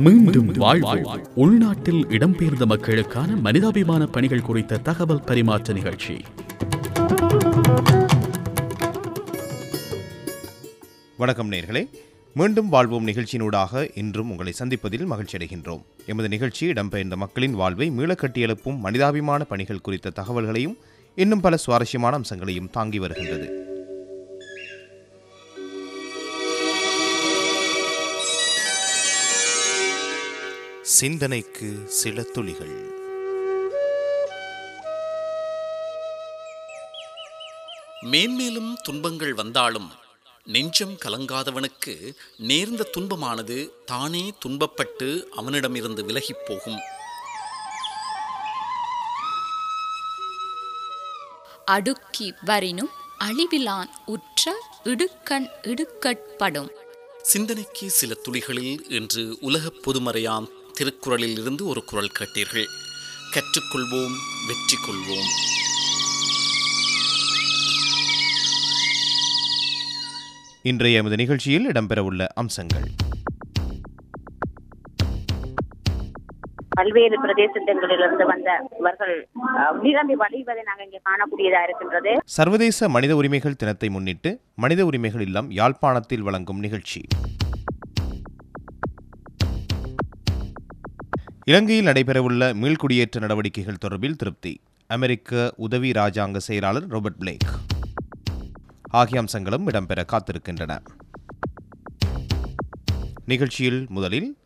மீண்டும் வாழ்வோம். உள்நாட்டில் இடம்பெயர்ந்த மக்களுக்கான மனிதாபிமான பணிகள் குறித்த தகவல் பரிமாற்ற நிகழ்ச்சி. வணக்கம் நேர்களே. மீண்டும் வாழ்வோம் நிகழ்ச்சியினூடாக இன்றும் உங்களை சந்திப்பதில் மகிழ்ச்சி அடைகின்றோம். எமது நிகழ்ச்சி இடம்பெயர்ந்த மக்களின் வாழ்வை மீளக்கட்டியெழுப்பும் மனிதாபிமான பணிகள் குறித்த தகவல்களையும் இன்னும் பல சுவாரஸ்யமான அம்சங்களையும் தாங்கி வருகின்றது. சிந்தனைக்கு சில துளிகள். மேன்மேலும் துன்பங்கள் வந்தாலும் நெஞ்சம் கலங்காதவனுக்கு நேர்ந்த துன்பமானது தானே துன்பப்பட்டு அவனிடமிருந்து விலகிப் போகும். அடுக்கி வரினும் அழிவிலான் உற்ற இடுக்கண் இடுக்கட்படும். சிந்தனைக்கு சில துளிகளில் இன்று உலகப் பொதுமறையாம் திருக்குறளில் இருந்து ஒரு குரல் கேட்டீர்கள். கற்றுக்கொள்வோம் வெற்றி கொள்வோம் இன்றைய எமது நிகழ்ச்சியில் இடம்பெறவுள்ள அம்சங்கள். பல்வேறு பிரதேசங்களிலிருந்து வந்தவர்கள் நிரம்பி வழிவதை நாங்கள் இங்கே காணக்கூடியதா இருக்கின்றது. சர்வதேச மனித உரிமைகள் தினத்தை முன்னிட்டு மனித உரிமைகள் இல்லம் யாழ்ப்பாணத்தில் வழங்கும் நிகழ்ச்சி. இலங்கையில் நடைபெறவுள்ள மீள்குடியேற்ற நடவடிக்கைகள் தொடர்பில் திருப்தி. அமெரிக்க உதவி ராஜாங்க செயலாளர் ரோபர்ட் பிளேக். ஆகிய அம்சங்களும் இடம்பெற காத்திருக்கின்றன. நிகழ்ச்சியில் முதலில்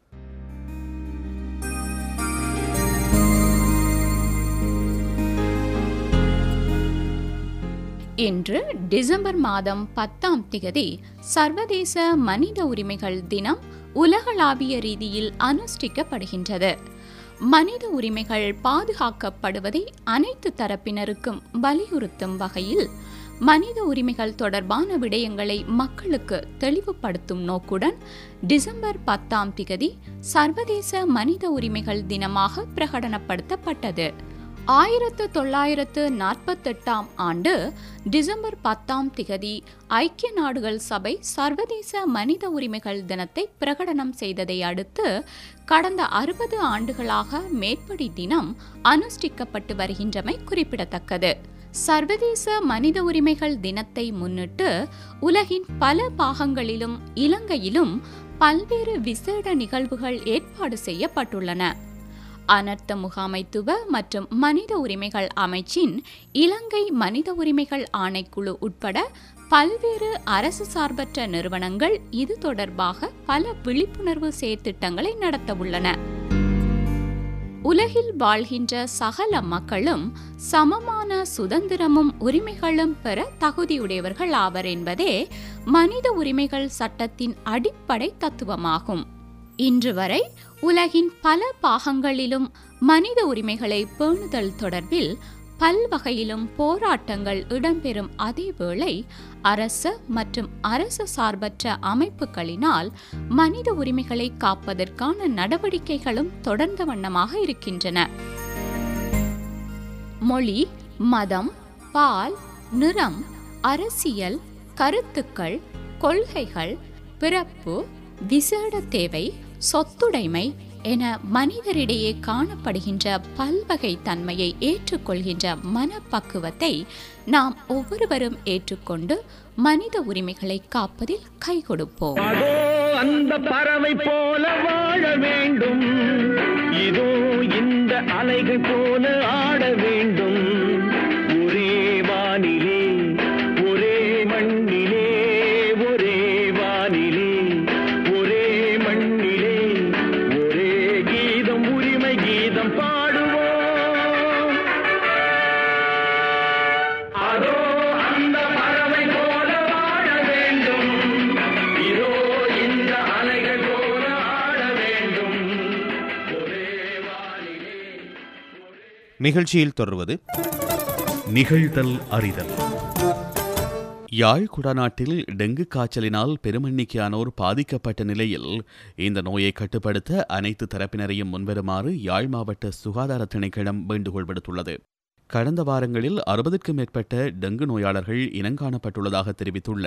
இன்று டிசம்பர் மாதம் பத்தாம் திகதி சர்வதேச மனித உரிமைகள் தினம் உலகளாவிய ரீதியில் அனுஷ்டிக்கப்படுகின்றது. மனித உரிமைகள் பாதுகாக்கப்படுவதை அனைத்து தரப்பினருக்கும் வலியுறுத்தும் வகையில் மனித உரிமைகள் தொடர்பான விடயங்களை மக்களுக்கு தெளிவுபடுத்தும் நோக்குடன் டிசம்பர் பத்தாம் திகதி சர்வதேச மனித உரிமைகள் தினமாக பிரகடனப்படுத்தப்பட்டது. ஆயிரத்து தொள்ளாயிரத்து நாற்பத்தெட்டாம் ஆண்டு டிசம்பர் பத்தாம் திகதி ஐக்கிய நாடுகள் சபை சர்வதேச மனித உரிமைகள் தினத்தை பிரகடனம் செய்ததை அடுத்து கடந்த அறுபது ஆண்டுகளாக மேற்படி தினம் அனுஷ்டிக்கப்பட்டு வருகின்றமை குறிப்பிடத்தக்கது. சர்வதேச மனித உரிமைகள் தினத்தை முன்னிட்டு உலகின் பல பாகங்களிலும் இலங்கையிலும் பல்வேறு விசேட நிகழ்வுகள் ஏற்பாடு செய்யப்பட்டுள்ளன. அனர்த்த முகாமைத்துவ மற்றும் மனித உரிமைகள் அமைச்சின் இலங்கை மனித உரிமைகள் ஆணைக்குழு உட்பட பல்வேறு அரசு சார்பற்ற நிறுவனங்கள் இது தொடர்பாக பல விழிப்புணர்வு செயற்திட்டங்களை நடத்தவுள்ளன. உலகில் வாழ்கின்ற சகல மக்களும் சமமான சுதந்திரமும் உரிமைகளும் பெற தகுதியுடையவர்கள் ஆவர் என்பதே மனித உரிமைகள் சட்டத்தின் அடிப்படை தத்துவமாகும். இன்று வரை உலகின் பல பாகங்களிலும் மனித உரிமைகளை பேணுதல் தொடர்பில் பல்வகையிலும் போராட்டங்கள் இடம்பெறும் அதேவேளை அரச மற்றும் அரசு சார்பற்ற அமைப்புகளினால் மனித உரிமைகளை காப்பதற்கான நடவடிக்கைகளும் தொடர்ந்த வண்ணமாக இருக்கின்றன. மொழி மதம் பால் நிறம் அரசியல் கருத்துக்கள் கொள்கைகள் பிறப்பு விசேட தேவை சொத்துடைமை என மனிதரிடையே காணப்படுகின்ற பல்வகை தன்மையை ஏற்றுக்கொள்கின்ற மனப்பக்குவத்தை நாம் ஒவ்வொருவரும் ஏற்றுக்கொண்டு மனித உரிமைகளை காப்பதில் கை கொடுப்போம். அந்த பறவை போல வாழ வேண்டும். இதோ இந்த அலைகள் போல ஆட வேண்டும். நிகழ்ச்சியில் தொடர்வது நிகழ்தல் அறிதல். யாழ் குடாநாட்டில் டெங்கு காய்ச்சலினால் பெருமெண்ணிக்கையானோர் பாதிக்கப்பட்ட நிலையில் இந்த நோயை கட்டுப்படுத்த அனைத்து தரப்பினரையும் முன்வருமாறு யாழ் மாவட்ட சுகாதார திணைக்களம் வேண்டுகோள் விடுத்துள்ளது. கடந்த வாரங்களில் அறுபதுக்கும் மேற்பட்ட டெங்கு நோயாளர்கள் இனங்காணப்பட்டுள்ளதாக தெரிவித்துள்ள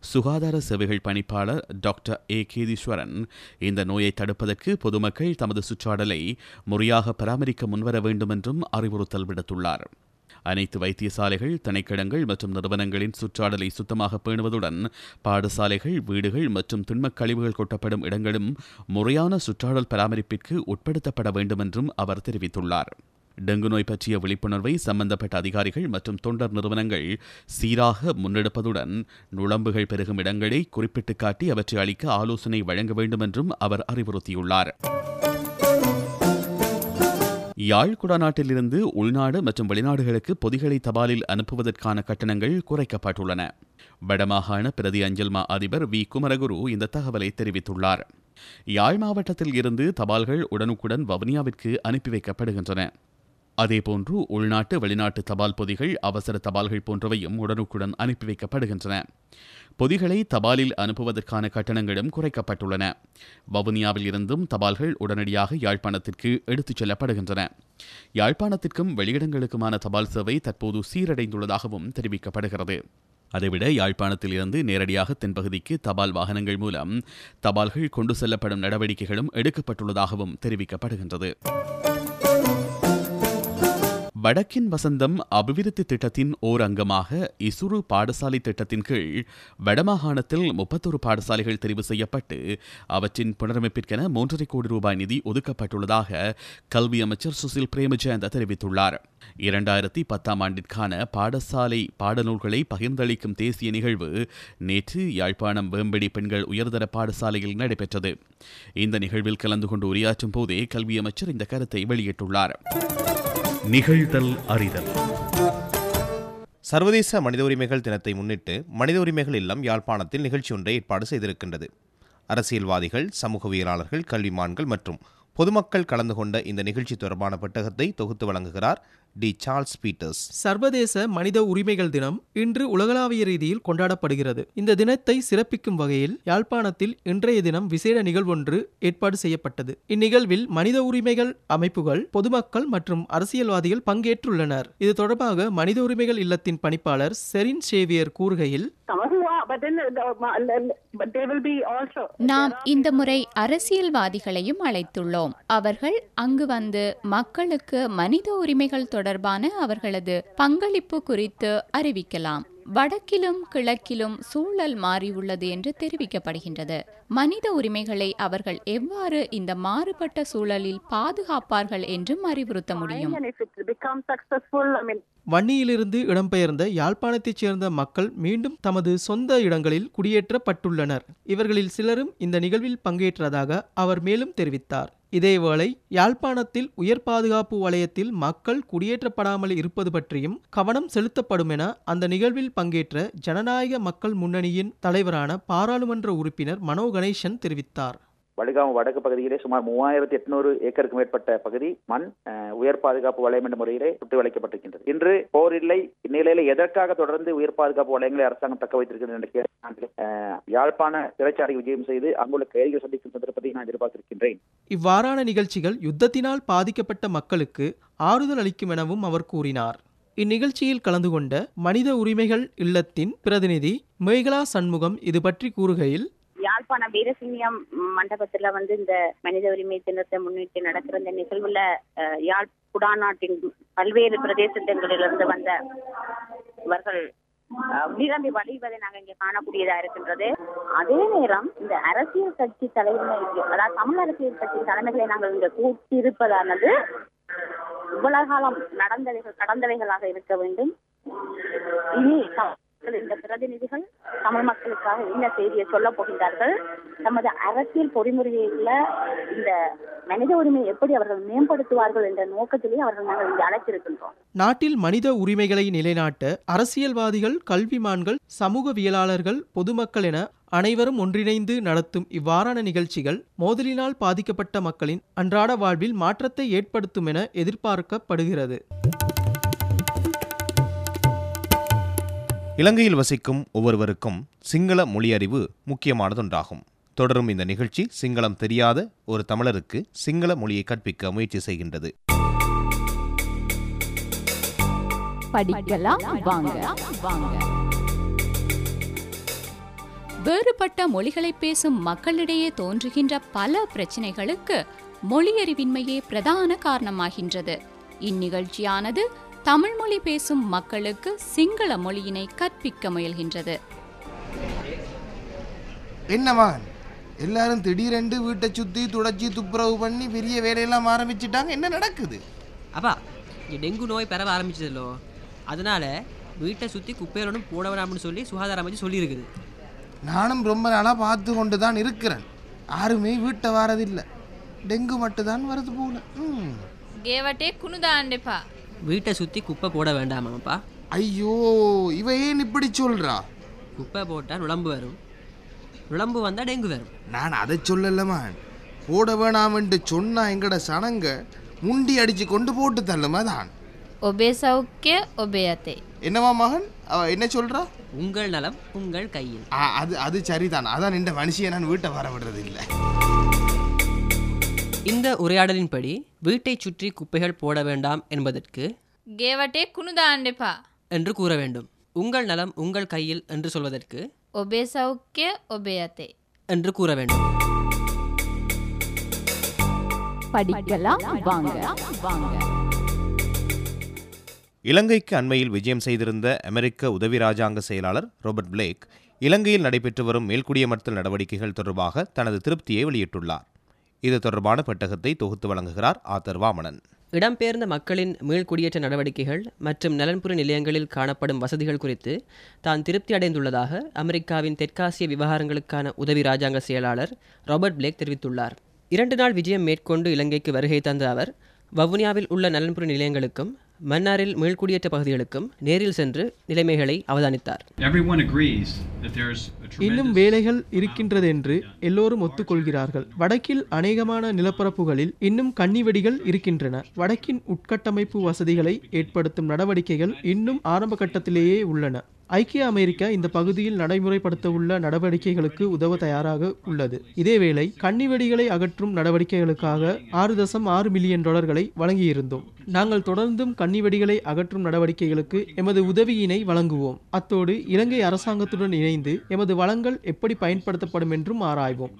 சுகாதார சேவைகள் பணிப்பாளர் டாக்டர் ஏ கேதீஸ்வரன் இந்த நோயை தடுப்பதற்கு பொதுமக்கள் தமது சுற்றாடலை முறையாக பராமரிக்க முன்வர வேண்டும் என்றும் அறிவுறுத்தல் விடுத்துள்ளார். அனைத்து வைத்தியசாலைகள் திணைக்கிடங்கள் மற்றும் நிறுவனங்களின் சுற்றாடலை சுத்தமாக பேணுவதுடன் பாடசாலைகள் வீடுகள் மற்றும் திண்மக் கழிவுகள் கொட்டப்படும் இடங்களும் முறையான சுற்றாடல் பராமரிப்பிற்கு உட்படுத்தப்பட வேண்டும் என்றும் அவர் தெரிவித்துள்ளார். டெங்கு நோய் பற்றிய விழிப்புணர்வை சம்பந்தப்பட்ட அதிகாரிகள் மற்றும் தொண்டர் நிறுவனங்கள் சீராக முன்னெடுப்பதுடன் நுழம்புகள் பெருகும் இடங்களை குறிப்பிட்டு காட்டி அவற்றை அளிக்க ஆலோசனை வழங்க வேண்டும் என்றும் அவர் அறிவுறுத்தியுள்ளார். யாழ் குடாநாட்டிலிருந்து உள்நாடு மற்றும் வெளிநாடுகளுக்கு பொதிகளை தபாலில் அனுப்புவதற்கான கட்டணங்கள் குறைக்கப்பட்டுள்ளன. வடமாகாண பிரதி அஞ்சல் மா அதிபர் வி. குமரகுரு இந்த தகவலை தெரிவித்துள்ளார். யாழ் மாவட்டத்தில் இருந்து தபால்கள் உடனுக்குடன் வவுனியாவிற்கு அனுப்பி வைக்கப்படுகின்றன. அதேபோன்று உள்நாட்டு வெளிநாட்டு தபால் பொதிகள் அவசர தபால்கள் போன்றவையும் உடனுக்குடன் அனுப்பி வைக்கப்படுகின்றன. பொதிகளை தபாலில் அனுப்புவதற்கான கட்டணங்களும் குறைக்கப்பட்டுள்ளன. வவுனியாவில் இருந்தும் தபால்கள் உடனடியாக யாழ்ப்பாணத்திற்கு எடுத்துச் செல்லப்படுகின்றன. யாழ்ப்பாணத்திற்கும் வெளியிடங்களுக்குமான தபால் சேவை தற்போது சீரடைந்துள்ளதாகவும் தெரிவிக்கப்படுகிறது. அதைவிட யாழ்ப்பாணத்தில் இருந்து நேரடியாக தென்பகுதிக்கு தபால் வாகனங்கள் மூலம் தபால்கள் கொண்டு செல்லப்படும் நடவடிக்கைகளும் எடுக்கப்பட்டுள்ளதாகவும் தெரிவிக்கப்படுகின்றது. வடக்கின் வசந்தம் அபிவிருத்தி திட்டத்தின் ஓர் அங்கமாக இசுரு பாடசாலை திட்டத்தின் கீழ் வடமாகாணத்தில் முப்பத்தொரு பாடசாலைகள் தெரிவு செய்யப்பட்டு அவற்றின் புனரமைப்பிற்கென மூன்றரை கோடி ரூபாய் நிதி ஒதுக்கப்பட்டுள்ளதாக கல்வி அமைச்சர் சுசில் பிரேமஜயந்த தெரிவித்துள்ளார். இரண்டாயிரத்தி பத்தாம் ஆண்டிற்கான பாடசாலை பாடநூல்களை பகிர்ந்தளிக்கும் தேசிய நிகழ்வு நேற்று யாழ்ப்பாணம் வேம்படி பெண்கள் உயர்தர பாடசாலையில் நடைபெற்றது. இந்த நிகழ்வில் கலந்து கொண்டு உரையாற்றும் போதே கல்வி அமைச்சர் இந்த கருத்தை வெளியிட்டுள்ளார். நிகழ்தல் அறிதல். சர்வதேச மனித உரிமைகள் தினத்தை முன்னிட்டு மனித உரிமைகள் இல்லம் யாழ்ப்பாணத்தில் நிகழ்ச்சி ஒன்றை ஏற்பாடு செய்திருக்கின்றது. அரசியல்வாதிகள் சமூகவியலாளர்கள் கல்விமான்கள் மற்றும் பொதுமக்கள் கலந்து கொண்ட இந்த நிகழ்ச்சி தொடர்பான பெட்டகத்தை தொகுத்து வழங்குகிறார் டி சார்ல்ஸ் பீட்டர்ஸ். சர்வதேச மனித உரிமைகள் தினம் இன்று உலகளாவிய ரீதியில் கொண்டாடப்படுகிறது. இந்த தினத்தை சிறப்பிக்கும் வகையில் யாழ்ப்பாணத்தில் இன்றைய தினம் விசேட நிகழ்வொன்று ஏற்பாடு செய்யப்பட்டது. இந்நிகழ்வில் மனித உரிமைகள் அமைப்புகள் பொதுமக்கள் மற்றும் அரசியல்வாதிகள் பங்கேற்றுள்ளனர். இது தொடர்பாக மனித உரிமைகள் இல்லத்தின் பணிப்பாளர் செரின் சேவியர் கூறுகையில் uh, also. நாம் இந்த முறை அரசியல்வாதிகளையும் அழைத்துள்ளோம். அவர்கள் அங்கு வந்து மக்களுக்கு மனித உரிமைகள் தொடர்பான அவர்களது பங்களிப்பு குறித்து அறிவிக்கலாம். வடக்கிலும் கிழக்கிலும் சூழல் மாறியுள்ளது என்று தெரிவிக்கப்படுகின்றது. மனித உரிமைகளை அவர்கள் எவ்வாறு இந்த மாறுபட்ட சூழலில் பாதுகாப்பார்கள் என்றும் அறிவுறுத்த முடியும். வன்னியிலிருந்து இடம்பெயர்ந்த யாழ்ப்பாணத்தைச் சேர்ந்த மக்கள் மீண்டும் தமது சொந்த இடங்களில் குடியேற்றப்பட்டுள்ளனர். இவர்களில் சிலரும் இந்த நிகழ்வில் பங்கேற்றதாக அவர் மேலும் தெரிவித்தார். இதேவேளை யாழ்ப்பாணத்தில் உயர் பாதுகாப்பு வலயத்தில் மக்கள் குடியேற்றப்படாமல் இருப்பது பற்றியும் கவனம் செலுத்தப்படும் என அந்த நிகழ்வில் பங்கேற்ற ஜனநாயக மக்கள் முன்னணியின் தலைவரான பாராளுமன்ற உறுப்பினர் மனோ கணேசன் தெரிவித்தார். வடுகாம் வடக்கு பகுதியிலே சுமார் மூவாயிரத்தி எட்நூறு ஏக்கருக்கு மேற்பட்ட பகுதி மண் உயர் பாதுகாப்பு வளையம் என்ற முறையிலே சுட்டு வளைக்கப்பட்டிருக்கின்றது. இன்று போர் இல்லை இந்நிலையில எதற்காக தொடர்ந்து உயர் பாதுகாப்பு வளையங்களை அரசாங்கம் தக்க வைத்திருக்கிறது என்ற யாழ்ப்பாண சிறைச்சாலை விஜயம் செய்து அங்குள்ள கைதிகள் சந்திக்கும் சந்தர்ப்பத்தை நான் எதிர்பார்த்திருக்கின்றேன். இவ்வாறான நிகழ்ச்சிகள் யுத்தத்தினால் பாதிக்கப்பட்ட மக்களுக்கு ஆறுதல் அளிக்கும் எனவும் அவர் கூறினார். இந்நிகழ்ச்சியில் கலந்து கொண்ட மனித உரிமைகள் இல்லத்தின் பிரதிநிதி மேகலா சண்முகம் இது பற்றி கூறுகையில் யாழ்ப்பாணம் வீரசிங்கம் மண்டபத்துல வந்து இந்த மனித உரிமை தினத்தை முன்னிட்டு நடக்கிற இந்த நிகழ்வுல அஹ், யாழ் குடாநாட்டின் பல்வேறு பிரதேசங்களிலிருந்து வந்த இவர்கள் நிரம்பி வழிவதை நாங்க இங்க காணக்கூடியதா இருக்கின்றது. அதே நேரம் இந்த அரசியல் கட்சி தலைமை அதாவது தமிழ் அரசியல் கட்சி தலைமைகளை நாங்கள் இங்க கூட்டியிருப்பதானது இவ்வளவு காலம் நடந்தவைகள் கடந்தவைகளாக இருக்க வேண்டும். இனி மக்கள் இந்த பிரதிநிதிகள் தமிழ் மக்களுக்காக என்ன செய்தியை சொல்ல போகின்றார்கள்? நமது அரசியல் பொறிமுறையில இந்த மனித உரிமையை எப்படி அவர்கள் மேம்படுத்துவார்கள் என்ற நோக்கத்திலே அவர்கள் நாங்கள் இங்கே அழைத்திருக்கின்றோம். நாட்டில் மனித உரிமைகளை நிலைநாட்ட அரசியல்வாதிகள் கல்விமான்கள் சமூகவியலாளர்கள் பொதுமக்கள் என அனைவரும் ஒன்றிணைந்து நடத்தும் இவ்வாறான நிகழ்ச்சிகள் மோதலினால் பாதிக்கப்பட்ட மக்களின் அன்றாட வாழ்வில் மாற்றத்தை ஏற்படுத்தும் என எதிர்பார்க்கப்படுகிறது. இலங்கையில் வசிக்கும் ஒவ்வொருவருக்கும் சிங்கள மொழியறிவு முக்கியமானதொன்றாகும். தொடரும் இந்த நிகழ்ச்சி சிங்களம் தெரியாத ஒரு தமிழருக்கு சிங்கள மொழியை கற்பிக்க முயற்சி செய்கின்றது. படிக்கலாம் வாங்க. வாங்க வேறுபட்ட மொழிகளை பேசும் மக்களிடையே தோன்றுகின்ற பல பிரச்சனைகளுக்கு மொழியறிவின்மையே பிரதான காரணமாகின்றது. இந்நிகழ்ச்சியானது தமிழ் மொழி பேசும் மக்களுக்கு சிங்கள மொழியினை கற்பிக்க முயல்கின்றது. என்னவான்? எல்லாரும் திடீரென்று வீட்டை சுற்றி துடைச்சி துப்புரவு பண்ணி பெரிய வேலையெல்லாம் ஆரம்பிச்சிட்டாங்க. என்ன நடக்குது? அப்பா இங்கே டெங்கு நோய் பரவ ஆரம்பிச்சதில்லோ. அதனால வீட்டை சுற்றி குப்பையிலும் போட வேணாம்னு சொல்லி சுகாதார அமைச்சு சொல்லியிருக்குது. நானும் ரொம்ப நாளாக பார்த்து கொண்டு தான் இருக்கிறேன். யாருமே வீட்டை வாரதில்லை. டெங்கு மட்டும் தான் வருது போல. கேவட்டே குனுதாண்டேப்பா. வீட்டை சுற்றி குப்பை போட வேண்டாமாப்பா ஐயோ இவ ஏன் இப்படி சொல்றா? குப்பை போட்டால் நுழம்பு வரும். நுழம்பு வந்தால் டெங்கு வரும். நான் அதை சொல்லலமா போட வேணாம் என்று சொன்னா எங்கட சனங்க முண்டி அடிச்சு கொண்டு போட்டு தள்ளுமா தான் ஒபே சௌக்கிய ஒபேயத்தை. என்னவா மகன்? என்ன சொல்றா? உங்கள் நலம் உங்கள் கையில். ஆ, அது அது சரிதான். அதான் இந்த மனுஷியை நான் வீட்டை வர விடுறது இல்லை இந்த உரையாடலின்படி வீட்டை சுற்றி குப்பைகள் போட வேண்டாம் என்பதற்கு ගේවටේ කුණු දාන්න එපා. என்று கூற வேண்டும் உங்கள் நலம் உங்கள் கையில் என்று சொல்வதற்கு ඔබේ සෞඛ්‍ය ඔබේ අතේ. என்று கூற வேண்டும் படிக்கலாம் வாங்க வாங்க இலங்கைக்கு அண்மையில் விஜயம் செய்திருந்த அமெரிக்க உதவி ராஜாங்க செயலாளர் ரோபர்ட் பிளேக் இலங்கையில் நடைபெற்று வரும் மேல்குடியமர்த்தல் நடவடிக்கைகள் தொடர்பாக தனது திருப்தியை வெளியிட்டுள்ளார் இது தொடர்பான பெட்டகத்தை தொகுத்து வழங்குகிறார் ஆத்தர் வாமணன். இடம்பெயர்ந்த மக்களின் மீள்குடியேற்ற நடவடிக்கைகள் மற்றும் நலன்புரி நிலையங்களில் காணப்படும் வசதிகள் குறித்து தான் திருப்தி அடைந்துள்ளதாக அமெரிக்காவின் தெற்காசிய விவகாரங்களுக்கான உதவி ராஜாங்க செயலாளர் ராபர்ட் பிளேக் தெரிவித்துள்ளார். இரண்டு நாள் விஜயம் மேற்கொண்டு இலங்கைக்கு வருகை தந்த அவர் வவுனியாவில் உள்ள நலன்புரி நிலையங்களுக்கும் மன்னாரில் மீள்குடியேற்ற பகுதிகளுக்கும் நேரில் சென்று நிலைமைகளை அவதானித்தார். இன்னும் வேலைகள் இருக்கின்றது என்று எல்லோரும் ஒத்துக்கொள்கிறார்கள். வடக்கில் அநேகமான நிலப்பரப்புகளில் இன்னும் கன்னிவெடிகள் இருக்கின்றன. வடக்கின் உட்கட்டமைப்பு வசதிகளை ஏற்படுத்தும் நடவடிக்கைகள் இன்னும் ஆரம்ப கட்டத்திலேயே உள்ளன. ஐக்கிய அமெரிக்கா இந்த பகுதியில் நடைமுறைப்படுத்த உள்ள நடவடிக்கைகளுக்கு உதவ தயாராக உள்ளது. இதேவேளை கன்னிவெடிகளை அகற்றும் நடவடிக்கைகளுக்காக ஆறு தசம் ஆறு மில்லியன் டாலர்களை வழங்கியிருந்தோம். நாங்கள் தொடர்ந்தும் கன்னிவெடிகளை அகற்றும் நடவடிக்கைகளுக்கு எமது உதவியினை வழங்குவோம். அத்தோடு இலங்கை அரசாங்கத்துடன் இணைந்து எமது வளங்கள் எப்படி பயன்படுத்தப்படும் என்றும் ஆராய்வோம்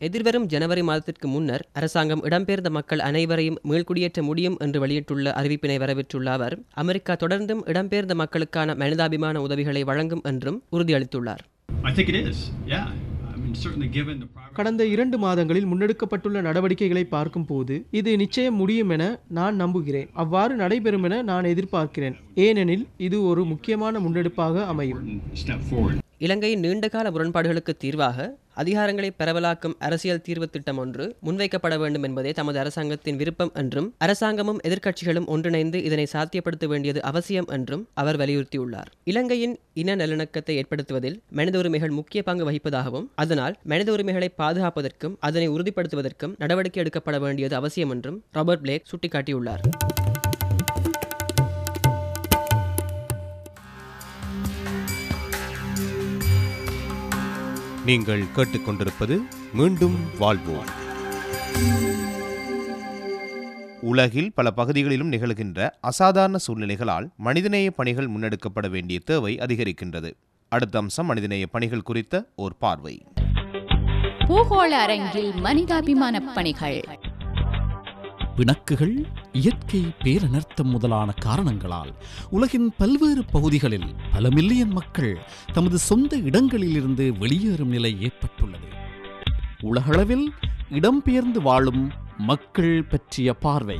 எதிர்வரும் ஜனவரி மாதத்திற்கு முன்னர் அரசாங்கம் இடம்பெயர்ந்த மக்கள் அனைவரையும் மீள்குடியேற்ற முடியும் என்று வெளியிட்டுள்ள அறிவிப்பினை வரவேற்றுள்ள அவர் அமெரிக்கா தொடர்ந்தும் இடம்பெயர்ந்த மக்களுக்கான மனிதாபிமான உதவிகளை வழங்கும் என்றும் உறுதியளித்துள்ளார் I think it is, yeah. I mean, certainly given the progress. கடந்த இரண்டு மாதங்களில் முன்னெடுக்கப்பட்டுள்ள நடவடிக்கைகளை பார்க்கும்போது இது நிச்சயம் முடியும் என நான் நம்புகிறேன் அவ்வாறு நடைபெறும் என நான் எதிர்பார்க்கிறேன் ஏனெனில் இது ஒரு முக்கியமான முன்னெடுப்பாக அமையும் Step forward. இலங்கையின் நீண்டகால முரண்பாடுகளுக்கு தீர்வாக அதிகாரங்களை பரவலாக்கும் அரசியல் தீர்வு திட்டம் ஒன்று முன்வைக்கப்பட வேண்டும் என்பதே தமது அரசாங்கத்தின் விருப்பம் என்றும் அரசாங்கமும் எதிர்க்கட்சிகளும் ஒன்றிணைந்து இதனை சாத்தியப்படுத்த வேண்டியது அவசியம் என்றும் அவர் வலியுறுத்தியுள்ளார். இலங்கையின் இன நல்லிணக்கத்தை ஏற்படுத்துவதில் மனித உரிமைகள் முக்கிய பங்கு வகிப்பதாகவும் அதனால் மனித உரிமைகளை பாதுகாப்பதற்கும் அதனை உறுதிப்படுத்துவதற்கும் நடவடிக்கை எடுக்கப்பட வேண்டியது அவசியம் என்றும் ராபர்ட் பிளேக் சுட்டிக்காட்டியுள்ளார். நீங்கள் கேட்டுக்கொண்டிருப்பது மீண்டும் வாழ்வோம். உலகில் பல பகுதிகளிலும் நிகழ்கின்ற அசாதாரண சூழ்நிலைகளால் மனிதநேய பணிகள் முன்னெடுக்கப்பட வேண்டிய தேவை அதிகரிக்கின்றது. அடுத்த அம்சம் மனிதநேய பணிகள் குறித்த ஓர் பார்வை. பூகோள அரங்கில் மனிதாபிமான பணிகள். பிணக்குகள் இயற்கை பேரனர்த்தம் முதலான காரணங்களால் உலகின் பல்வேறு பகுதிகளில் பல மில்லியன் மக்கள் தமது சொந்த இடங்களிலிருந்து வெளியேறும் நிலை ஏற்பட்டுள்ளது. உலகளவில் இடம்பெயர்ந்து வாழும் மக்கள் பற்றிய பார்வை.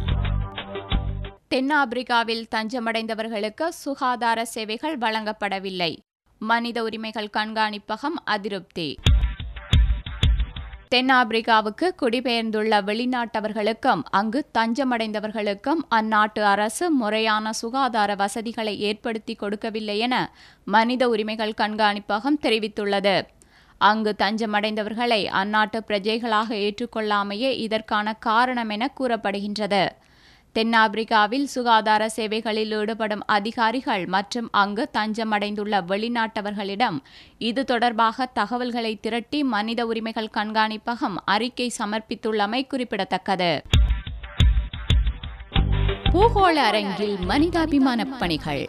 தென்னாப்பிரிக்காவில் தஞ்சமடைந்தவர்களுக்கு சுகாதார சேவைகள் வழங்கப்படவில்லை. மனித உரிமைகள் கண்காணிப்பகம் அதிருப்தி. தென்னாப்பிரிக்காவுக்கு குடிபெயர்ந்துள்ள வெளிநாட்டவர்களுக்கும் அங்கு தஞ்சமடைந்தவர்களுக்கும் அந்நாட்டு அரசு முறையான சுகாதார வசதிகளை ஏற்படுத்தி கொடுக்கவில்லை என மனித உரிமைகள் கண்காணிப்பகம் தெரிவித்துள்ளது. அங்கு தஞ்சமடைந்தவர்களை அந்நாட்டு பிரஜைகளாக ஏற்றுக்கொள்ளாமையே இதற்கான காரணம் என கூறப்படுகின்றது. தென்னாப்பிரிக்காவில் சுகாதார சேவைகளில் ஈடுபடும் அதிகாரிகள் மற்றும் அங்கு தஞ்சமடைந்துள்ள வெளிநாட்டவர்களிடம் இது தொடர்பாக தகவல்களை திரட்டி மனித உரிமைகள் கண்காணிப்பகம் அறிக்கை சமர்ப்பித்துள்ளமை குறிப்பிடத்தக்கது. பூகோள அரங்கில் மனிதாபிமான பணிகள்.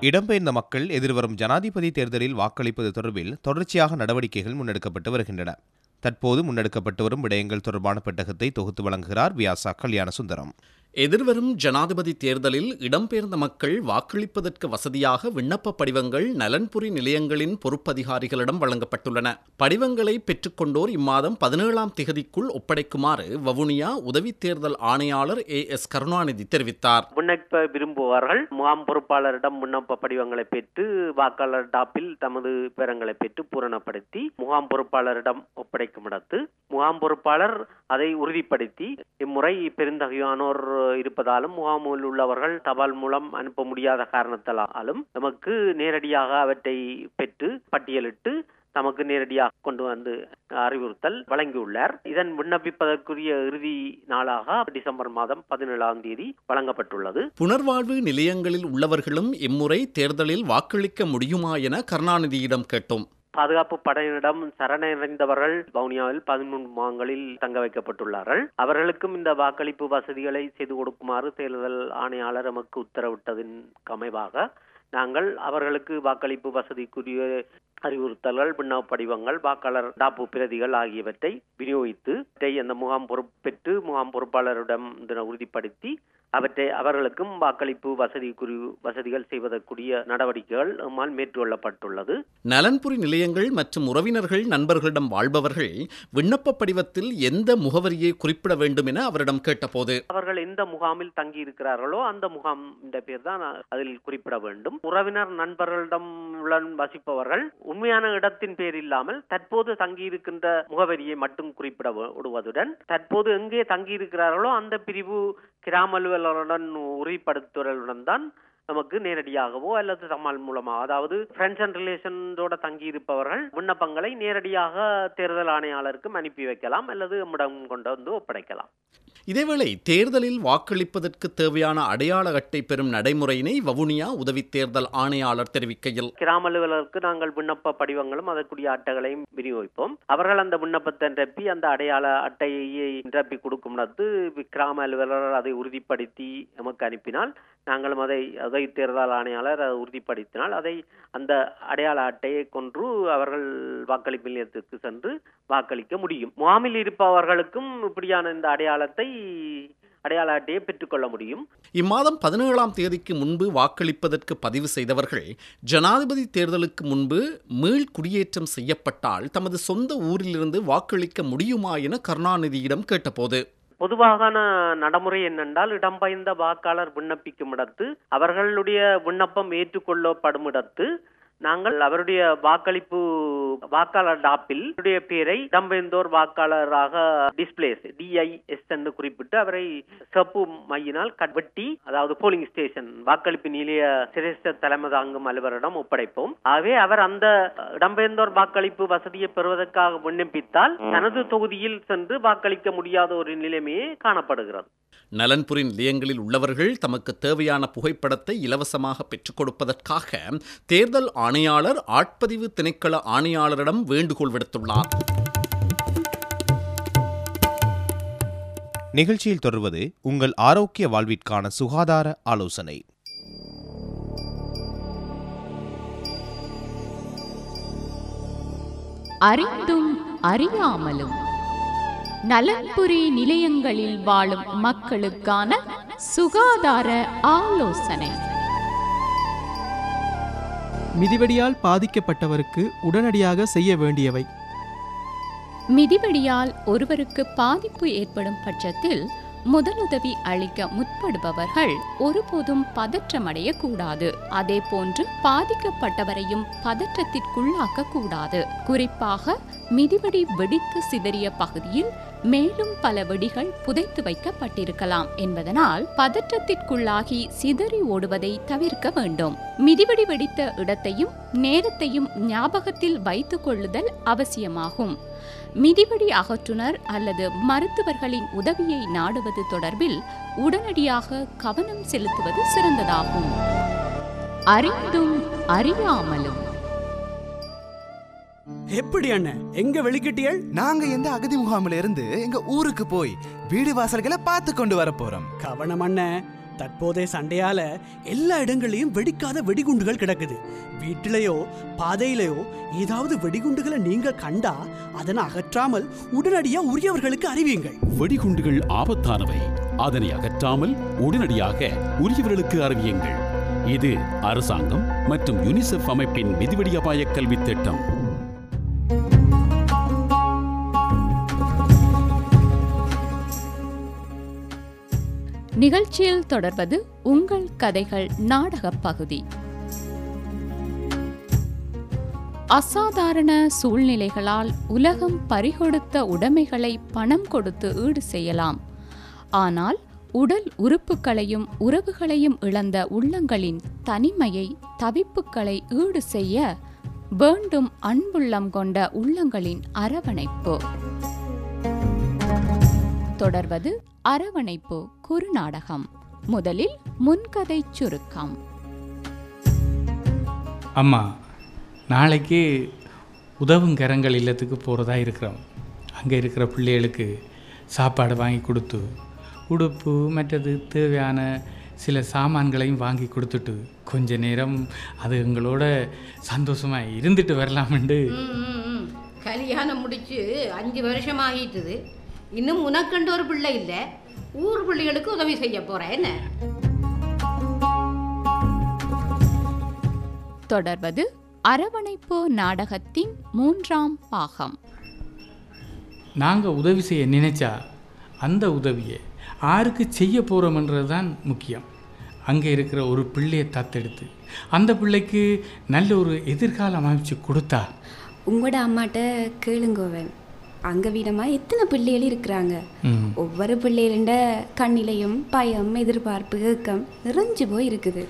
இடம்பெயர்ந்த மக்கள் எதிர்வரும் ஜனாதிபதி தேர்தலில் வாக்களிப்பது தொடர்பில் தொடர்ச்சியாக நடவடிக்கைகள் முன்னெடுக்கப்பட்டு வருகின்றன. தற்போது முன்னெடுக்கப்பட்டு வரும் விடயங்கள் தொடர்பான பெட்டகத்தை தொகுத்து வழங்குகிறார் வியாசா கல்யாண சுந்தரம் எதிர்வரும் ஜனாதிபதி தேர்தலில் இடம்பெயர்ந்த மக்கள் வாக்களிப்பதற்கு வசதியாக விண்ணப்ப படிவங்கள் நலன்புரி நிலையங்களின் பொறுப்பதிகாரிகளிடம் வழங்கப்பட்டுள்ளன. படிவங்களை பெற்றுக்கொண்டோர் இம்மாதம் பதினேழாம் திகதிக்குள் ஒப்படைக்குமாறு வவுனியா உதவி தேர்தல் ஆணையாளர் ஏ எஸ் கருணாநிதி தெரிவித்தார். விண்ணப்ப விரும்புவார்கள். முகாம் பொறுப்பாளரிடம் விண்ணப்ப படிவங்களை பெற்று வாக்காளர் டாப்பில் தமது பேரங்களை பெற்று பூரணப்படுத்தி முகாம் பொறுப்பாளரிடம் ஒப்படைக்கும் இடத்து. முகாம் பொறுப்பாளர் அதை உறுதிப்படுத்தி இம்முறை பெருந்தகையானோர் இருப்பதாலும் முகாமில் உள்ளவர்கள் தபால் மூலம் அனுப்ப முடியாத காரணத்தாலும் நமக்கு நேரடியாக அவற்றை பெற்று பட்டியலிட்டு தமக்கு நேரடியாக கொண்டு வந்து அறிவுறுத்தல் வழங்கியுள்ளார். இதன் விண்ணப்பிப்பதற்குரிய இறுதி நாளாக டிசம்பர் மாதம் பதினேழாம் தேதி வழங்கப்பட்டுள்ளது. புனர்வாழ்வு நிலையங்களில் உள்ளவர்களும் இம்முறை தேர்தலில் வாக்களிக்க முடியுமா என கருணாநிதியிடம் கேட்டோம். பாதுகாப்பு படையினரிடம் சரணடைந்தவர்கள் வவுனியாவில் பதிமூன்று மாதங்களில் தங்க வைக்கப்பட்டுள்ளார்கள். அவர்களுக்கும் இந்த வாக்களிப்பு வசதிகளை செய்து கொடுக்குமாறு தேர்தல் ஆணையாளர் நமக்கு உத்தரவிட்டதின் அமைவாக நாங்கள் அவர்களுக்கு வாக்களிப்பு வசதிக்குரிய அறிவுறுத்தல்கள் விண்ணப்ப படிவங்கள் வாக்காளர் டாப்பு பிரதிகள் ஆகியவற்றை விநியோகித்து அந்த முகாம் பொறுப்பெற்று முகாம் பொறுப்பாளரிடம் உறுதிப்படுத்தி அவற்றை அவர்களுக்கும் வாக்களிப்பு வசதி குறி வசதிகள் செய்வதற்குரிய நடவடிக்கைகள் நம்மால் மேற்கொள்ளப்பட்டுள்ளது. நலன்புரி நிலையங்கள் மற்றும் உறவினர்கள் நண்பர்களிடம் வாழ்பவர்கள் விண்ணப்ப படிவத்தில் எந்த முகவரியை குறிப்பிட வேண்டும் என அவரிடம் கேட்டபோது. அவர்கள் எந்த முகாமில் தங்கி இருக்கிறார்களோ அந்த முகாம் இந்த பேர் தான் அதில் குறிப்பிட வேண்டும். உறவினர் நண்பர்களிடம் உடன் வசிப்பவர்கள் உண்மையான இடத்தின் பேர் இல்லாமல் தற்போது தங்கியிருக்கின்ற முகவரியை மட்டும் குறிப்பிட விடுவதுடன் தற்போது எங்கே தங்கியிருக்கிறார்களோ அந்த பிரிவு கிராம அலுவலருடன் உறுதிப்படுத்துவதுடன் தான் நமக்கு நேரடியாகவோ அல்லது தமால் மூலமாக அதாவது ஃப்ரெண்ட்ஸ் அண்ட் ரிலேஷனோட தங்கி இருப்பவர்கள் விண்ணப்பங்களை நேரடியாக தேர்தல் ஆணையாளருக்கும் அனுப்பி வைக்கலாம் அல்லது நம்மிடம் கொண்டு வந்து ஒப்படைக்கலாம். இதேவேளை தேர்தலில் வாக்களிப்பதற்கு தேவையான அடையாள அட்டை பெறும் நடைமுறையினை வவுனியா உதவி தேர்தல் ஆணையாளர் தெரிவிக்கையில். கிராம அலுவலருக்கு நாங்கள் விண்ணப்ப படிவங்களும் அதற்குரிய அட்டைகளையும் விநியோகிப்போம். அவர்கள் அந்த விண்ணப்பத்தை நிரப்பி அந்த அடையாள அட்டையை நிரப்பி கொடுக்கும் கிராம அலுவலர் அதை உறுதிப்படுத்தி நமக்கு அனுப்பினால் நாங்களும் அதை உதவி தேர்தல் ஆணையாளர் உறுதிப்படுத்தினால் அதை அந்த அடையாள அட்டையை கொன்று அவர்கள் வாக்களிப்பு நிலையத்திற்கு சென்று வாக்களிக்க முடியும். முகாமில் இருப்பவர்களுக்கும் இப்படியான இந்த அடையாளத்தை அடையாள அட்டையை பெற்றுக்கொள்ள முடியும். இம்மாதம் பதினேழாம் தேதிக்கு முன்பு வாக்களிப்பதற்கு பதிவு செய்தவர்கள் ஜனாதிபதி தேர்தலுக்கு முன்பு மீள் குடியேற்றம் செய்யப்பட்டால் தமது சொந்த ஊரிலிருந்து வாக்களிக்க முடியுமா என கருணாநிதியிடம் கேட்டபோது பொதுவான நடைமுறை என்னென்றால் இடம்பெயர்ந்த வாக்காளர் விண்ணப்பிக்கும் இடத்து அவர்களுடைய விண்ணப்பம் ஏற்றுக்கொள்ளப்படும் இடத்து நாங்கள் அவருடைய வாக்களிப்பு வாக்காளர் டாப்பில் அவருடைய பேரை இடம்பெயர்ந்தோர் வாக்காளராக டிஸ்பிளேஸ் டிஐஎஸ் என்று குறிப்பிட்டு அவரை சிவப்பு மையினால் வெட்டி அதாவது போலிங் ஸ்டேஷன் வாக்களிப்பு நிலைய சிரேஷ்ட தலைமை தாங்கும் அலுவலரிடம் ஒப்படைப்போம். ஆகவே அவர் அந்த இடம்பெயர்ந்தோர் வாக்களிப்பு வசதியை பெறுவதற்காக விண்ணப்பித்தால் தனது தொகுதியில் சென்று வாக்களிக்க முடியாத ஒரு நிலைமையே காணப்படுகிறது. நலன்புரி நிலையங்களில் உள்ளவர்கள் தமக்கு தேவையான புகைப்படத்தை இலவசமாக பெற்றுக் கொடுப்பதற்காக தேர்தல் ஆணையாளர் ஆட்பதிவு திணைக்கள ஆணையாளரிடம் வேண்டுகோள் விடுத்துள்ளார். நிகழ்ச்சியில் தொடர்வது உங்கள் ஆரோக்கிய வாழ்விற்கான சுகாதார ஆலோசனை. அறிந்தும் அறியாமலும் நலன்புரி நிலையங்களில் வாழும் மக்களுக்கான சுகாதார ஆலோசனை. மிதிவடியால் பாதிக்கப்பட்டவருக்கு உடனடியாக செய்ய வேண்டியவை. மிதிவடியால் ஒருவருக்கு பாதிப்பு ஏற்படும் பட்சத்தில் முதலுதவி அளிக்க முற்படுபவர்கள் ஒருபோதும் பதற்றமடைய கூடாது அதே போன்று பாதிக்கப்பட்டவரையும் பதற்றத்திற்குள்ளாக்க கூடாது குறிப்பாக மிதிவடி வெடித்து சிதறிய பகுதியில் மேலும் பல வெடிகள் புதைத்து வைக்கப்பட்டிருக்கலாம் என்பதனால் பதற்றத்திற்குள்ளாகி சிதறி ஓடுவதை தவிர்க்க வேண்டும். மிதிவடி வெடித்த இடத்தையும் நேரத்தையும் ஞாபகத்தில் வைத்துக் கொள்ளுதல் அவசியமாகும். மிதிவடி அகற்றுனர் அல்லது மருத்துவர்களின் உதவியை நாடுவது தொடர்பில் உடனடியாக கவனம் செலுத்துவது சிறந்ததாகும். அறிந்தும் அறியாமலும். எப்படி அண்ணன் எங்க வெளிக்கிட்டியல்? நாங்க எந்த அகதி முகாமில இருந்து எங்க ஊருக்கு போய் வீடு வாசல்களை பார்த்து கொண்டு வர போறோம். கவனம் அண்ணன் தற்போதைய சண்டையால எல்லா இடங்களையும் வெடிக்காத வெடிகுண்டுகள் கிடக்குது. வீட்டிலேயோ பாதையிலேயோ ஏதாவது வெடிகுண்டுகளை நீங்க கண்டா அதனை அகற்றாமல் உடனடியா உரியவர்களுக்கு அறிவியுங்கள். வெடிகுண்டுகள் ஆபத்தானவை. அதனை அகற்றாமல் உடனடியாக உரியவர்களுக்கு அறிவியுங்கள். இது அரசாங்கம் மற்றும் யுனிசெஃப் அமைப்பின் மிதிவெடி அபாய கல்வி திட்டம். நிகழ்ச்சியில் தொடர்வது உங்கள் கதைகள் நாடகப் பகுதி. அசாதாரண சூழ்நிலைகளால் உலகம் பறிகொடுத்த உடைமைகளை பணம் கொடுத்து ஈடு செய்யலாம். ஆனால் உடல் உறுப்புகளையும் உறவுகளையும் இழந்த உள்ளங்களின் தனிமையை தவிப்புகளை ஈடு செய்ய வேண்டும் அன்புள்ளம் கொண்ட உள்ளங்களின் அரவணைப்பு. தொடர்வது அரவணைப்பு குறுநாடகம். முதலில் முன்கதை சுருக்கம். அம்மா நாளைக்கு உதவுங்கரங்கள் இல்லத்துக்கு போகிறதா இருக்கிறோம். அங்கே இருக்கிற பிள்ளைகளுக்கு சாப்பாடு வாங்கி கொடுத்து உடுப்பு மற்றது தேவையான சில சாமான்களையும் வாங்கி கொடுத்துட்டு கொஞ்ச நேரம் அது எங்களோட சந்தோஷமாக இருந்துட்டு வரலாமெண்டு. கல்யாணம் முடிச்சு அஞ்சு வருஷம் ஆகிட்டுது இன்னும் உனக்கண்டு ஒரு பிள்ளை இல்லை. ஊர் பிள்ளைகளுக்கு உதவி செய்ய போறேன் என்ன? தொடர்வது அரவணைப்பு நாடகத்தின் மூன்றாம் பாகம். நாங்கள் உதவி செய்ய நினைச்சா அந்த உதவியை யாருக்கு செய்ய போகிறோம்ன்றது தான் முக்கியம். அங்கே இருக்கிற ஒரு பிள்ளையை தத்தெடுத்து அந்த பிள்ளைக்கு நல்ல ஒரு எதிர்காலம் அமைச்சு கொடுத்தா? உங்களோட அம்மாட்ட கேளுங்கோவன் அங்கே வீடமாக எத்தனை பிள்ளைகள் இருக்கிறாங்க. ஒவ்வொரு பிள்ளைகள கண்ணிலையும் பயம் எதிர்பார்ப்பு ஏக்கம் நிறைஞ்சு போய் இருக்குது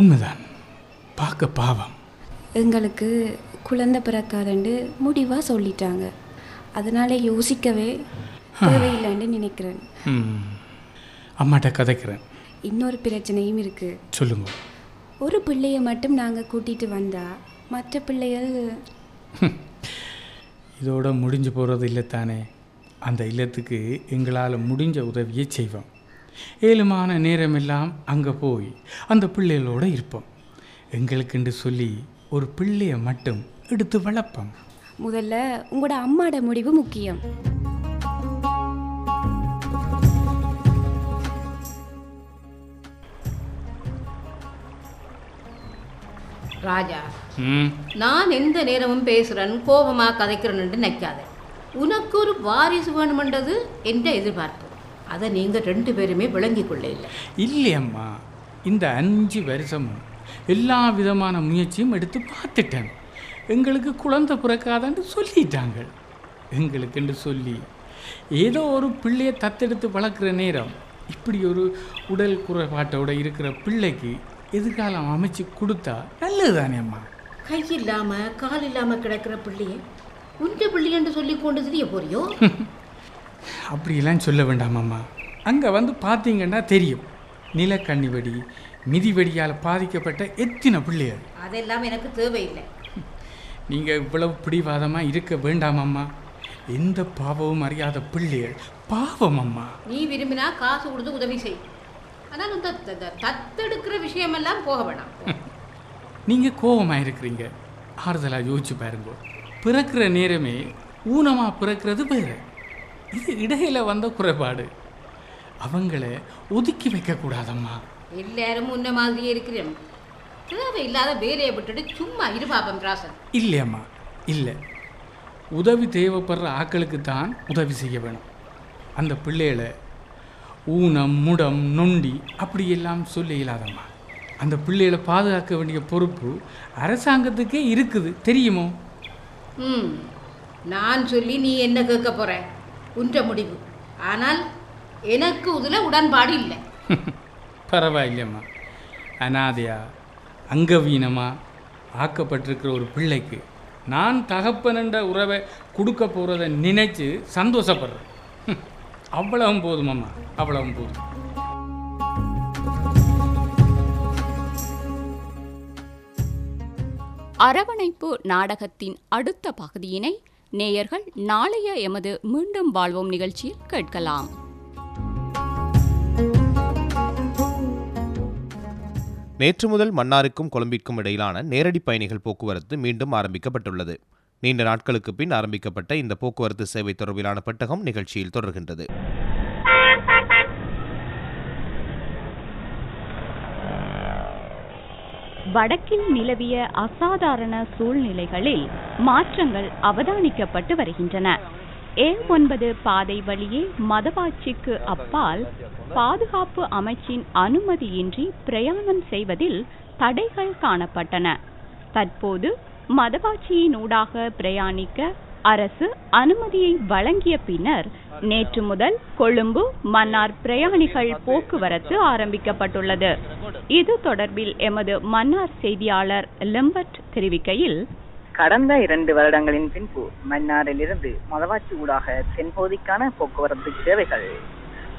உண்மைதான். பார்க்க பாவம். எங்களுக்கு குழந்தை பிறக்காதுண்டு முடிவாக சொல்லிட்டாங்க. அதனால யோசிக்கவே தேவையில்லைன்னு நினைக்கிறேன். அம்மாட்ட கதைக்கிறேன். இன்னொரு பிரச்சனையும் இருக்குது சொல்லுங்க. ஒரு பிள்ளைய மட்டும் நாங்கள் கூட்டிட்டு வந்தா மற்ற பிள்ளைகள் இதோட முடிஞ்சு போகிறது இல்லை தானே அந்த இல்லத்துக்கு எங்களால் முடிஞ்ச உதவியை செய்வோம். ஏழுமான நேரமெல்லாம் அங்கே போய் அந்த பிள்ளைகளோட இருப்போம். எங்களுக்குண்டு சொல்லி ஒரு பிள்ளையை மட்டும் எடுத்து வளர்ப்போம். முதல்ல உங்களோட அம்மாட முடிவு முக்கியம். ராஜா நான் எந்த நேரமும் பேசுறேன் கோபமா கதைக்கிறேன்னு நினைக்காத. உனக்கு ஒரு வாரிசு வேணுமென்றது என்ற எதிர்பார்ப்பு. அதை நீங்க ரெண்டு பேருமே விளங்கிக் கொள்ள இல்லை. இல்லையம்மா இந்த அஞ்சு வருஷமும் எல்லா விதமான முயற்சியும் எடுத்து பார்த்துட்டேன். எங்களுக்கு குழந்தை பிறக்காதான்னு சொல்லிட்டாங்க. எங்களுக்குன்னு சொல்லி ஏதோ ஒரு பிள்ளையை தத்தெடுத்து வளர்க்குற நேரம் இப்படி ஒரு உடல் குறைபாட்டோட இருக்கிற பிள்ளைக்கு எதிர்காலம் அமைச்சு கொடுத்தா நல்லதுதானே அம்மா? கை இல்லாம கால் இல்லாம கிடக்கிற பிள்ளைய உன்ற பிள்ளையன்று சொல்லி கொண்டு தெரிய போறியோ அப்படியெல்லாம் சொல்ல வேண்டாமம்மா அங்கே வந்து பார்த்தீங்கன்னா தெரியும். நிலக்கண்ணி வெடி மிதி வெடியால் பாதிக்கப்பட்ட எத்தனை பிள்ளைகள் அதெல்லாம் எனக்கு தேவையில்லை. நீங்கள் இவ்வளவு பிடிவாதமாக இருக்க வேண்டாமம்மா எந்த பாவமும் அறியாத பிள்ளைகள் பாவம் அம்மா. நீ விரும்பினா காசு கொடுத்து உதவி செய். ஆனால் இந்த தத்தெடுக்கிற விஷயமெல்லாம் போக வேணாம். நீங்கள் கோபமாக இருக்கிறீங்க. ஆறுதலாக யோசிச்சு பாருங்க. பிறக்கிற நேரமே ஊனமாக பிறக்கிறது வேறு. இது இடையில வந்த குறைபாடு. அவங்கள ஒதுக்கி வைக்கக்கூடாதம்மா எல்லாரும் முன்ன மாதிரியே இருக்கிறேன். தேவையில்லாத வேலையை விட்டுட்டு சும்மா இரு பாப்பம் ராசன். இல்லையம்மா இல்லை. உதவி தேவைப்படுற ஆட்களுக்கு தான் உதவி செய்ய வேணும். அந்த பிள்ளைகளை ஊனம் முடம் நொண்டி அப்படியெல்லாம் சொல்ல இயலாதம்மா. அந்த பிள்ளைகளை பாதுகாக்க வேண்டிய பொறுப்பு அரசாங்கத்துக்கே இருக்குது. தெரியுமோ? ம். நான் சொல்லி நீ என்ன கேட்க போற? உன்ற முடிவு. ஆனால் எனக்கு இதுல உடன்பாடு இல்லை. பரவாயில்லையம்மா அனாதையா அங்கவீனமா ஆக்கப்பட்டிருக்கிற ஒரு பிள்ளைக்கு நான் தகப்பனன்ற உறவை கொடுக்க போகிறத நினைச்சு சந்தோஷப்படுறேன். அவ்வளவும் போதுமம்மா. அவ்வளவும் போதும். அரவணைப்பு நாடகத்தின் அடுத்த பகுதியினை நேயர்கள் நாளைய எமது மீண்டும் வாழ்வோம் நிகழ்ச்சியில் கேட்கலாம். நேற்று முதல் மன்னாருக்கும் கொழும்பிற்கும் இடையிலான நேரடி பயணிகள் போக்குவரத்து மீண்டும் ஆரம்பிக்கப்பட்டுள்ளது. நீண்ட நாட்களுக்கு பின் ஆரம்பிக்கப்பட்ட இந்த போக்குவரத்து சேவை தொடர்பிலான பெட்டகம் நிகழ்ச்சியில் தொடர்கின்றது. வடக்கில் நிலவிய அசாதாரண சூழ்நிலைகளில் மாற்றங்கள் அவதானிக்கப்பட்டு வருகின்றன. ஏ ஒன்பது பாதை வழியே மதவாட்சிக்கு அப்பால் பாதுகாப்பு அமைச்சின் அனுமதியின்றி பிரயாணம் செய்வதில் தடைகள் காணப்பட்டன. தற்போது மதவாட்சியினூடாக பிரயாணிக்க அரசு அனுமதியை வழங்கிய பின்னர் நேற்று முதல் கொழும்பு மன்னார் பிரயாணிகள் போக்குவரத்து ஆரம்பிக்கப்பட்டுள்ளது. இது தொடர்பில் எமது மன்னார் செய்தியாளர் லெம்பர்ட் தெரிவிக்கையில் கடந்த இரண்டு வருடங்களின் பின்பு மன்னாரிலிருந்து மதவாச்சி ஊடாக தென்பகுதிக்கான போக்குவரத்து சேவைகள்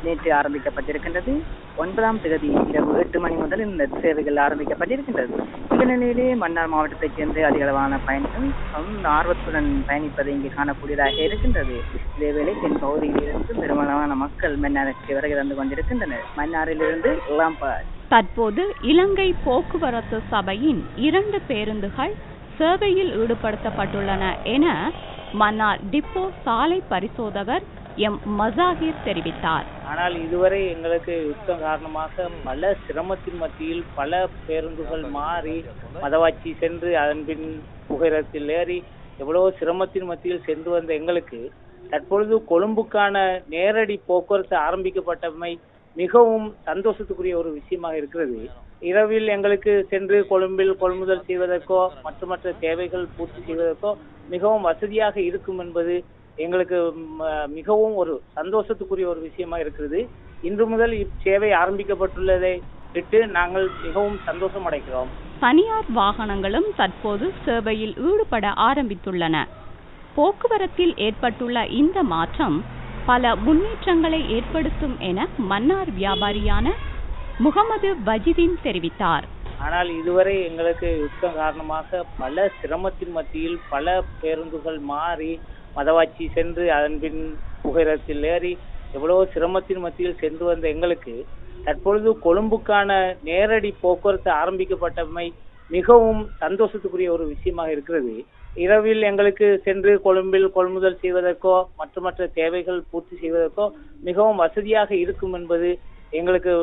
நேற்று ஆரம்பிக்கப்பட்டிருக்கின்றது. ஒன்பதாம் தேதி இரவு எட்டு மணி முதல் இந்த சேவைகள் ஆரம்பிக்கப்பட்டிருக்கின்றது. இந்த நிலையிலே மன்னார் மாவட்டத்தைச் சேர்ந்து அதிகளவான பயணிகள் சொந்த ஆர்வத்துடன் பயணிப்பதை இங்கே காணக்கூடியதாக இருக்கின்றது. இதேவேளை தென் பகுதியிலிருந்து பெரும்பாலான மக்கள் மன்னாருக்கு வருகை தந்து கொண்டிருக்கின்றனர். மன்னாரிலிருந்து லாம்பாட். தற்போது இலங்கை போக்குவரத்து சபையின் இரண்டு பேருந்துகள் சேவையில் ஈடுபடுத்தப்பட்டுள்ளன என மன்னார் டிப்போ சாலை பரிசோதகர் எம் மசாகிர் தெரிவித்தார். ஆனால் இதுவரை எங்களுக்கு யுத்தம் காரணமாக பல சிரமத்தின் மத்தியில் பல பேருந்துகள் மாறி மதவாச்சி சென்று அதன் பின் ஏறி எவ்வளவு சிரமத்தின் மத்தியில் சென்று வந்த எங்களுக்கு தற்பொழுது கொழும்புக்கான நேரடி போக்குவரத்து ஆரம்பிக்கப்பட்டமை மிகவும் சந்தோஷத்துக்குரிய ஒரு விஷயமாக இருக்கிறது. இரவில் எங்களுக்கு சென்று கொழும்பில் கொள்முதல் செய்வதற்கோ மற்ற மற்ற தேவைகள் பூர்த்தி செய்வதற்கோ மிகவும் வசதியாக இருக்கும் என்பது எங்களுக்கு மிகவும் ஒரு சந்தோஷத்துக்குரிய ஒரு விஷயமா இருக்கிறது. இன்று முதல் இச்சேவை ஆரம்பிக்கப்பட்டுள்ளதை விட்டு நாங்கள் மிகவும் சந்தோஷம் அடைகிறோம் தனியார் வாகனங்களும் தற்போது சேவையில் ஈடுபட ஆரம்பித்துள்ளன. போக்குவரத்தில் ஏற்பட்டுள்ள இந்த மாற்றம் பல முன்னேற்றங்களை ஏற்படுத்தும் என மன்னார் வியாபாரியான முகமது வஜிதீன் தெரிவித்தார். ஆனால் இதுவரை எங்களுக்கு யுத்தம் காரணமாக பல சிரமத்தின் மத்தியில் பல பேருந்துகள் மாறி மதவாச்சி சென்று அதன்பின் பின் ஏறி எவ்வளவு சிரமத்தின் மத்தியில் சென்று வந்த எங்களுக்கு தற்பொழுது கொழும்புக்கான நேரடி போக்குவரத்து ஆரம்பிக்கப்பட்டமை மிகவும் சந்தோஷத்துக்குரிய ஒரு விஷயமாக இருக்கிறது. இரவில் எங்களுக்கு சென்று கொழும்பில் கொள்முதல் செய்வதற்கோ மற்ற மற்ற தேவைகள் பூர்த்தி செய்வதற்கோ மிகவும் வசதியாக இருக்கும் என்பது எங்களுக்கு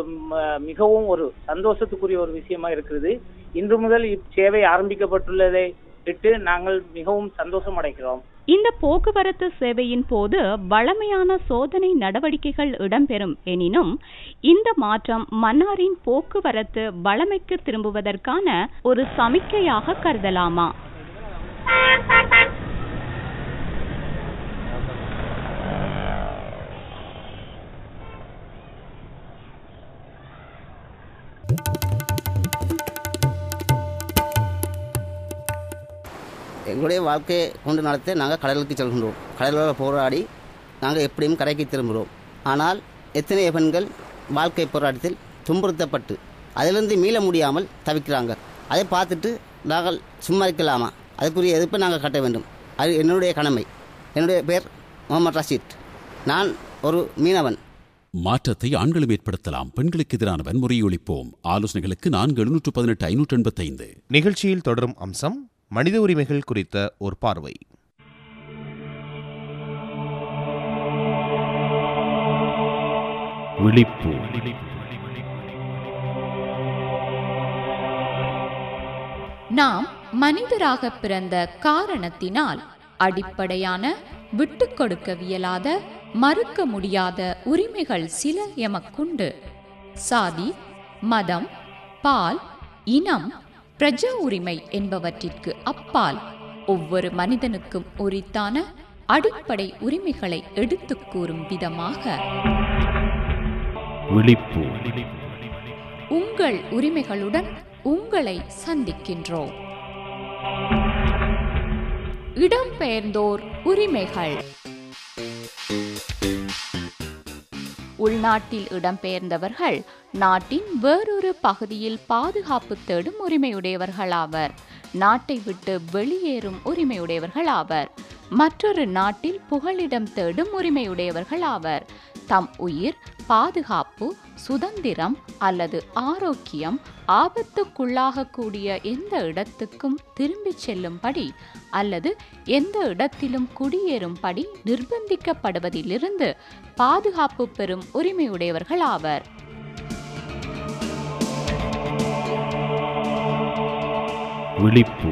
மிகவும் ஒரு சந்தோஷத்துக்குரிய ஒரு விஷயமா இருக்கிறது. இன்று முதல் இச்சேவை ஆரம்பிக்கப்பட்டுள்ளதை விட்டு நாங்கள் மிகவும் சந்தோஷம் அடைகிறோம். இந்த போக்குவரத்து சேவையின் போது வழமையான சோதனை நடவடிக்கைகள் இடம்பெறும் எனினும் இந்த மாற்றம் மன்னாரின் போக்குவரத்து வழமைக்கு திரும்புவதற்கான ஒரு சமிக்கையாக கருதலாமா? எங்களுடைய வாழ்க்கையை கொண்டு நடத்த நாங்கள் கடலுக்கு செல்கின்றோம். கடலோட போராடி நாங்கள் எப்படியும் கரைக்கு திரும்புகிறோம். ஆனால் எத்தனை பெண்கள் வாழ்க்கை போராட்டத்தில் துன்புறுத்தப்பட்டு அதிலிருந்து மீள முடியாமல் தவிக்கிறாங்க. அதை பார்த்துட்டு நாங்கள் சும்மா இருக்கலாமா? அதுக்குரிய எதிர்ப்பை நாங்கள் கட்ட வேண்டும். அது என்னுடைய கடமை. என்னுடைய பேர் முகமது ரஷீத். நான் ஒரு மீனவன். மாற்றத்தை ஆண்களும் ஏற்படுத்தலாம் பெண்களுக்கு எதிரான வன்முறையை ஒழிப்போம் ஆலோசனைகளுக்கு நான்கு எழுநூற்று பதினெட்டு ஐநூற்று எண்பத்தைந்து. நிகழ்ச்சியில் தொடரும் அம்சம் மனித உரிமைகள் குறித்த ஒரு பார்வை. விழிப்பு. நாம் மனிதராக பிறந்த காரணத்தினால் அடிப்படையான விட்டு கொடுக்கவியலாத மறுக்க முடியாத உரிமைகள் சில எமக்குண்டு. சாதி மதம் பால் இனம் பிரஜா உரிமை என்பவற்றிற்கு அப்பால் ஒவ்வொரு மனிதனுக்கும் உரித்தான அடிப்படை உரிமைகளை எடுத்துக் கூறும் விதமாக. உங்கள் உரிமைகளுடன் உங்களை சந்திக்கின்றோம். இடம்பெயர்ந்தோர் உரிமைகள். உள்நாட்டில் இடம்பெயர்ந்தவர்கள் நாட்டின் வேறொரு பகுதியில் பாதுகாப்பு தேடும் உரிமையுடையவர்களாவர். நாட்டை விட்டு வெளியேறும் உரிமையுடையவர்கள் ஆவர் மற்றொரு நாட்டில் புகலிடம் தேடும் உரிமையுடையவர்கள் ஆவர் தம் உயிர் பாதுகாப்பு சுதந்திரம் அல்லது ஆரோக்கியம் ஆபத்துக்குள்ளாகக்கூடிய எந்த இடத்துக்கும் திரும்பிச் செல்லும்படி அல்லது எந்த இடத்திலும் குடியேறும்படி நிர்பந்திக்கப்படுவதிலிருந்து பாதுகாப்பு பெறும் உரிமையுடையவர்கள் ஆவர் விழிப்பு.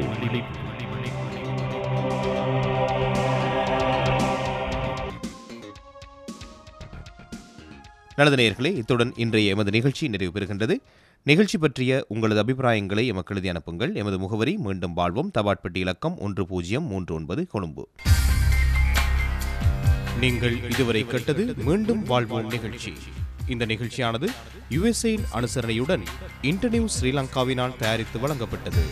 நல்லது நேயர்களே இத்துடன் இன்றைய எமது நிகழ்ச்சி நிறைவு பெறுகின்றது. நிகழ்ச்சி பற்றிய உங்களது அபிப்பிராயங்களை எமக்கு எழுதி அனுப்புங்கள். எமது முகவரி மீண்டும் வாழ்வோம். தபாட்பட்டி இலக்கம் ஒன்று பூஜ்ஜியம் மூன்று ஒன்பது கொழும்பு. நீங்கள் இதுவரை கேட்டது மீண்டும் வாழ்வோம் நிகழ்ச்சி. இந்த நிகழ்ச்சியானது யுஎஸ்ஏயின் அனுசரணையுடன் இன்டர்நியூ ஸ்ரீலங்காவினால் தயாரித்து வழங்கப்பட்டது.